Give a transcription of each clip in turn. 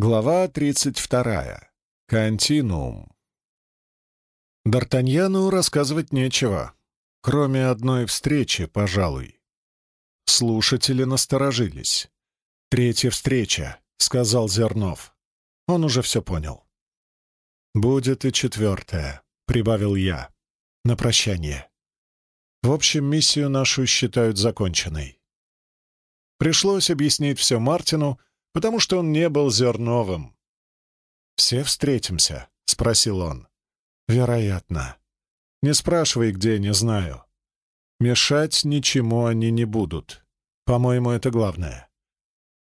Глава 32. Континуум. Д'Артаньяну рассказывать нечего, кроме одной встречи, пожалуй. Слушатели насторожились. «Третья встреча», — сказал Зернов. Он уже все понял. «Будет и четвертая», — прибавил я, — «на прощание. В общем, миссию нашу считают законченной». Пришлось объяснить все Мартину, потому что он не был Зерновым. «Все встретимся?» — спросил он. «Вероятно. Не спрашивай, где, не знаю. Мешать ничему они не будут. По-моему, это главное».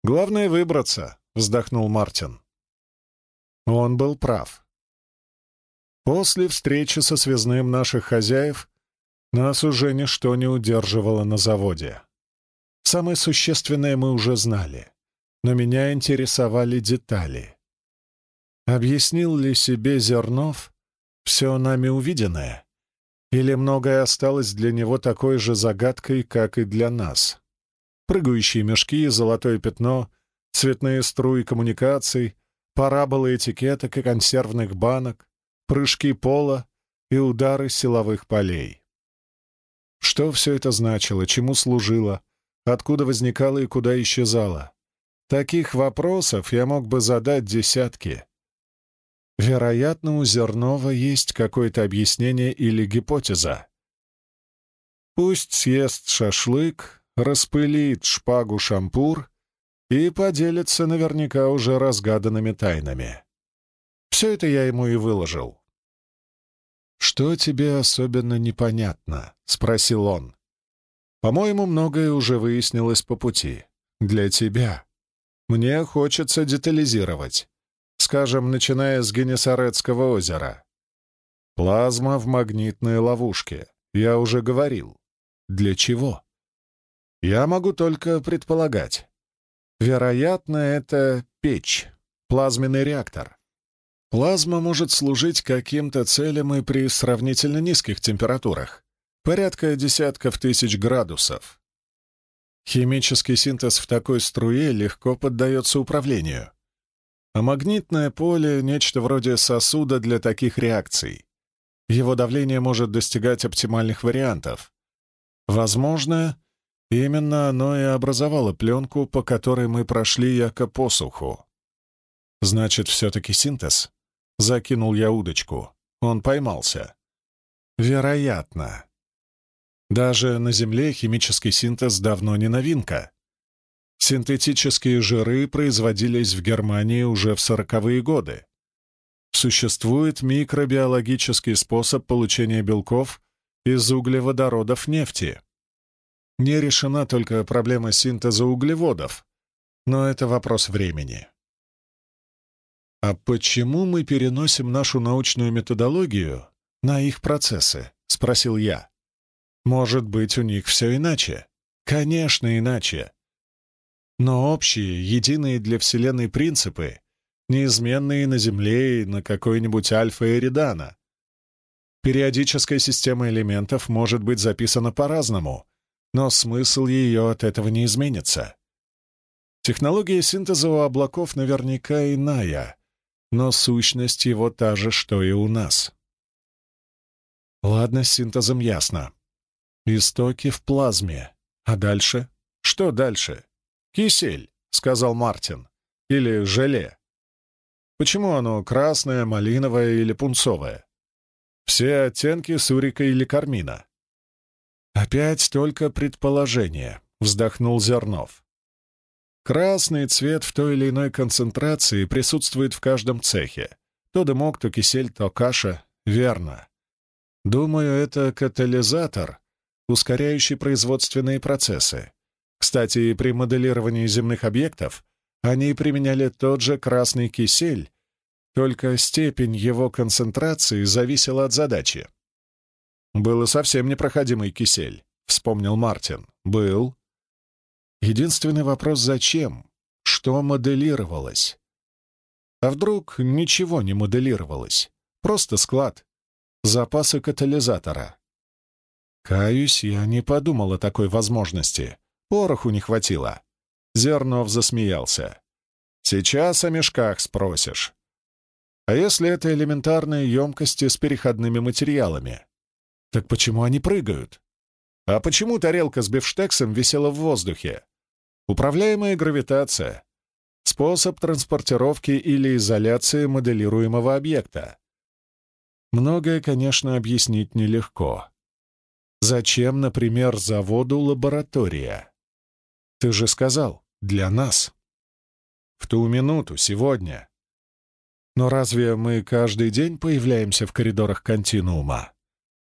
«Главное — выбраться», — вздохнул Мартин. Он был прав. После встречи со связным наших хозяев нас уже ничто не удерживало на заводе. Самое существенное мы уже знали но меня интересовали детали. Объяснил ли себе Зернов все нами увиденное? Или многое осталось для него такой же загадкой, как и для нас? Прыгающие мешки, золотое пятно, цветные струи коммуникаций, параболы этикеток и консервных банок, прыжки пола и удары силовых полей. Что все это значило, чему служило, откуда возникало и куда исчезало? Таких вопросов я мог бы задать десятки. Вероятно, у Зернова есть какое-то объяснение или гипотеза. Пусть съест шашлык, распылит шпагу-шампур и поделится наверняка уже разгаданными тайнами. Все это я ему и выложил. «Что тебе особенно непонятно?» — спросил он. «По-моему, многое уже выяснилось по пути. Для тебя. Мне хочется детализировать. Скажем, начиная с Генесарецкого озера. Плазма в магнитной ловушке. Я уже говорил. Для чего? Я могу только предполагать. Вероятно, это печь, плазменный реактор. Плазма может служить каким-то целям и при сравнительно низких температурах, порядка десятков тысяч градусов. Химический синтез в такой струе легко поддается управлению. А магнитное поле — нечто вроде сосуда для таких реакций. Его давление может достигать оптимальных вариантов. Возможно, именно оно и образовало пленку, по которой мы прошли яко посуху. Значит, все-таки синтез? Закинул я удочку. Он поймался. Вероятно. Даже на Земле химический синтез давно не новинка. Синтетические жиры производились в Германии уже в сороковые годы. Существует микробиологический способ получения белков из углеводородов нефти. Не решена только проблема синтеза углеводов, но это вопрос времени. «А почему мы переносим нашу научную методологию на их процессы?» — спросил я. Может быть, у них все иначе. Конечно, иначе. Но общие, единые для Вселенной принципы, неизменные на Земле и на какой-нибудь Альфа-Эридана. Периодическая система элементов может быть записана по-разному, но смысл ее от этого не изменится. Технология синтеза у облаков наверняка иная, но сущность его та же, что и у нас. Ладно, с синтезом ясно. Истоки в плазме. А дальше? Что дальше? Кисель, сказал Мартин. Или желе. Почему оно красное, малиновое или пунцовое? Все оттенки сурика или кармина. Опять только предположение, вздохнул Зернов. Красный цвет в той или иной концентрации присутствует в каждом цехе. То дымок, то кисель, то каша. Верно. Думаю, это катализатор, ускоряющий производственные процессы. Кстати, при моделировании земных объектов они применяли тот же красный кисель, только степень его концентрации зависела от задачи. «Был совсем непроходимый кисель», — вспомнил Мартин. «Был». Единственный вопрос — зачем? Что моделировалось? А вдруг ничего не моделировалось? Просто склад. Запасы катализатора. Каюсь, я не подумал о такой возможности. Пороху не хватило. Зернов засмеялся. Сейчас о мешках спросишь. А если это элементарные емкости с переходными материалами? Так почему они прыгают? А почему тарелка с бифштексом висела в воздухе? Управляемая гравитация. Способ транспортировки или изоляции моделируемого объекта. Многое, конечно, объяснить нелегко. Зачем, например, заводу лаборатория? Ты же сказал, для нас. В ту минуту, сегодня. Но разве мы каждый день появляемся в коридорах континуума?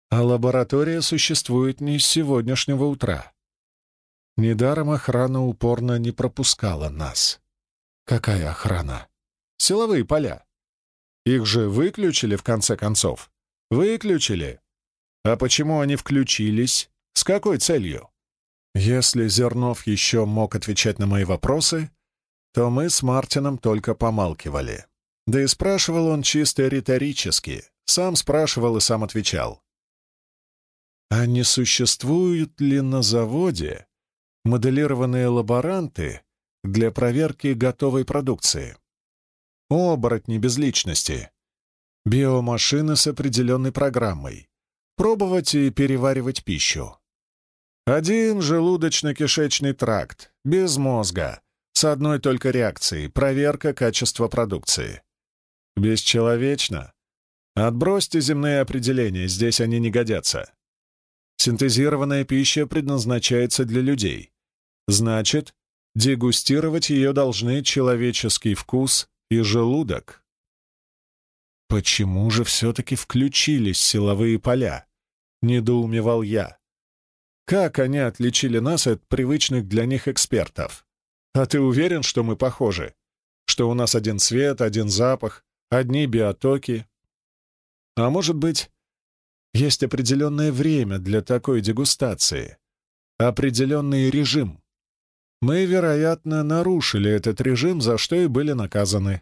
А лаборатория существует не с сегодняшнего утра. Недаром охрана упорно не пропускала нас. Какая охрана? Силовые поля. Их же выключили, в конце концов. Выключили. А почему они включились? С какой целью? Если Зернов еще мог отвечать на мои вопросы, то мы с Мартином только помалкивали. Да и спрашивал он чисто риторически. Сам спрашивал и сам отвечал. А не существуют ли на заводе моделированные лаборанты для проверки готовой продукции? Оборотни без личности. Биомашины с определенной программой. Пробовать и переваривать пищу. Один желудочно-кишечный тракт, без мозга, с одной только реакцией — проверка качества продукции. Бесчеловечно. Отбросьте земные определения, здесь они не годятся. Синтезированная пища предназначается для людей. Значит, дегустировать ее должны человеческий вкус и желудок. «Почему же все-таки включились силовые поля?» — недоумевал я. «Как они отличили нас от привычных для них экспертов? А ты уверен, что мы похожи? Что у нас один цвет, один запах, одни биотоки. А может быть, есть определенное время для такой дегустации, определенный режим. Мы, вероятно, нарушили этот режим, за что и были наказаны.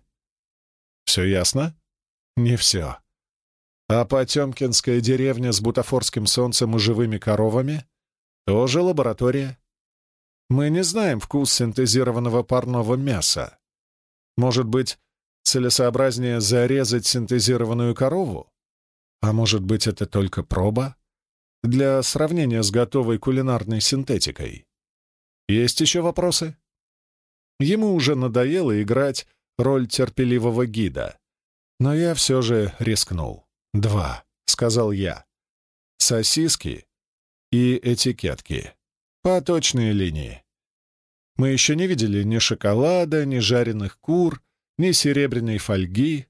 Все ясно? Не все. А Потемкинская деревня с бутафорским солнцем и живыми коровами — тоже лаборатория. Мы не знаем вкус синтезированного парного мяса. Может быть, Целесообразнее зарезать синтезированную корову? А может быть, это только проба? Для сравнения с готовой кулинарной синтетикой. Есть еще вопросы? Ему уже надоело играть роль терпеливого гида. Но я все же рискнул. «Два», — сказал я. «Сосиски и этикетки. По точной линии. Мы еще не видели ни шоколада, ни жареных кур, ни серебряной фольги.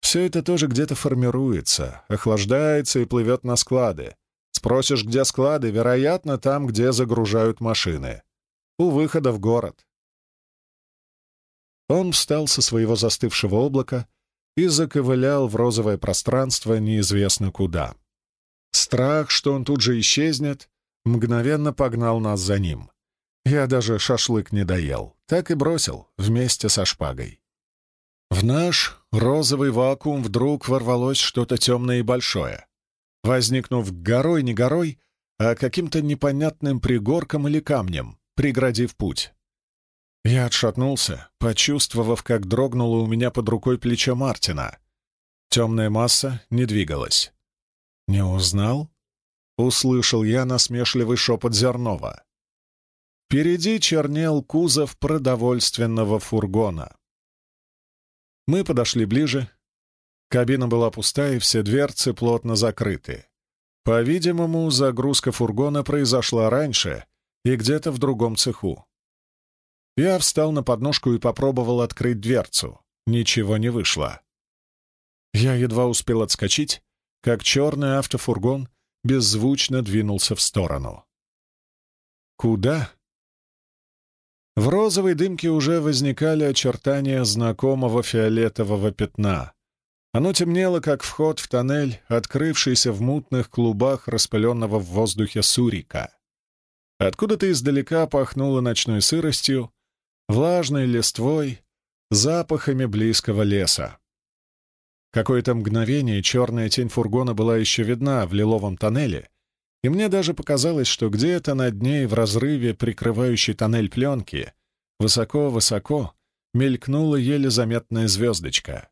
Все это тоже где-то формируется, охлаждается и плывет на склады. Спросишь, где склады, вероятно, там, где загружают машины. У выхода в город. Он встал со своего застывшего облака и заковылял в розовое пространство неизвестно куда. Страх, что он тут же исчезнет, мгновенно погнал нас за ним. Я даже шашлык не доел, так и бросил вместе со шпагой. В наш розовый вакуум вдруг ворвалось что-то темное и большое, возникнув горой не горой, а каким-то непонятным пригорком или камнем, преградив путь. Я отшатнулся, почувствовав, как дрогнуло у меня под рукой плечо Мартина. Темная масса не двигалась. «Не узнал?» — услышал я насмешливый шепот Зернова. Впереди чернел кузов продовольственного фургона. Мы подошли ближе. Кабина была пустая, все дверцы плотно закрыты. По-видимому, загрузка фургона произошла раньше и где-то в другом цеху. Я встал на подножку и попробовал открыть дверцу. Ничего не вышло. Я едва успел отскочить, как черный автофургон беззвучно двинулся в сторону. Куда? В розовой дымке уже возникали очертания знакомого фиолетового пятна. Оно темнело, как вход в тоннель, открывшийся в мутных клубах распыленного в воздухе сурика. Откуда-то издалека пахнуло ночной сыростью, влажной листвой, запахами близкого леса. Какое-то мгновение черная тень фургона была еще видна в лиловом тоннеле, и мне даже показалось, что где-то над ней в разрыве, прикрывающей тоннель пленки, высоко-высоко, мелькнула еле заметная звездочка.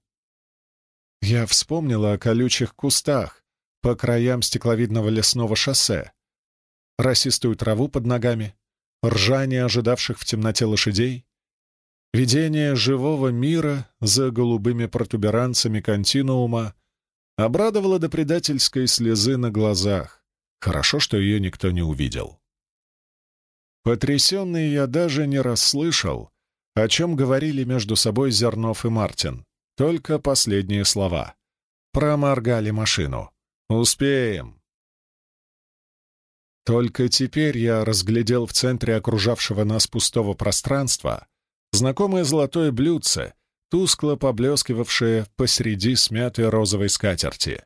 Я вспомнила о колючих кустах по краям стекловидного лесного шоссе, росистую траву под ногами, ржание ожидавших в темноте лошадей, видение живого мира за голубыми протуберанцами континуума обрадовало до предательской слезы на глазах. Хорошо, что ее никто не увидел. Потрясенный я даже не расслышал, о чем говорили между собой Зернов и Мартин. Только последние слова. Проморгали машину. «Успеем!» Только теперь я разглядел в центре окружавшего нас пустого пространства знакомое золотое блюдце, тускло поблескивавшее посреди смятой розовой скатерти.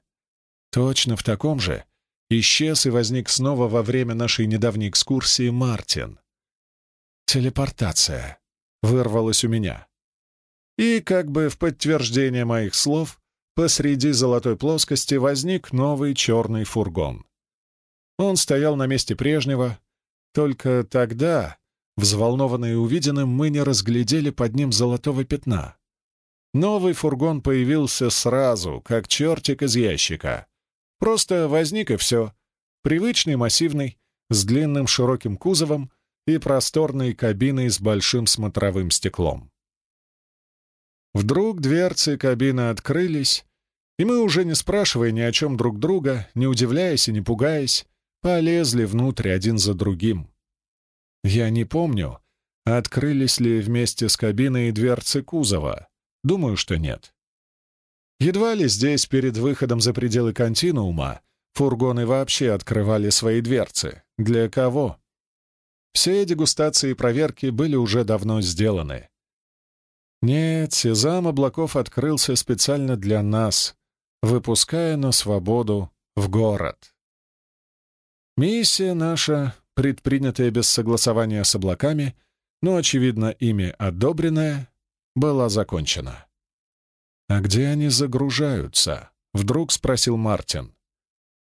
Точно в таком же исчез и возник снова во время нашей недавней экскурсии Мартин. «Телепортация», — вырвалась у меня. И, как бы в подтверждение моих слов, посреди золотой плоскости возник новый черный фургон. Он стоял на месте прежнего, только тогда, взволнованные увиденным, мы не разглядели под ним золотого пятна. Новый фургон появился сразу, как чертик из ящика. Просто возник и все. Привычный, массивный, с длинным широким кузовом и просторной кабиной с большим смотровым стеклом. Вдруг дверцы кабины открылись, и мы, уже не спрашивая ни о чем друг друга, не удивляясь и не пугаясь, полезли внутрь один за другим. Я не помню, открылись ли вместе с кабиной дверцы кузова. Думаю, что нет. Едва ли здесь, перед выходом за пределы континуума, фургоны вообще открывали свои дверцы. Для кого? Все дегустации и проверки были уже давно сделаны. Нет, сезам облаков открылся специально для нас, выпуская на свободу в город. Миссия наша, предпринятая без согласования с облаками, но, очевидно, ими одобренная, была закончена. «А где они загружаются?» — вдруг спросил Мартин.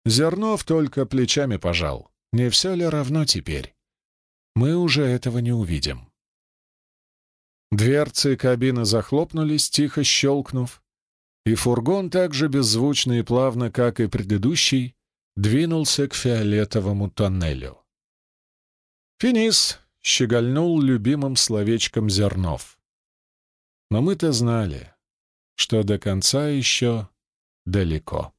Зернов только плечами пожал. Не все ли равно теперь? Мы уже этого не увидим. Дверцы кабины захлопнулись, тихо щелкнув, и фургон так же беззвучно и плавно, как и предыдущий, двинулся к фиолетовому тоннелю. «Финис!» — щегольнул любимым словечком Зернов. Но мы-то знали, что до конца еще далеко.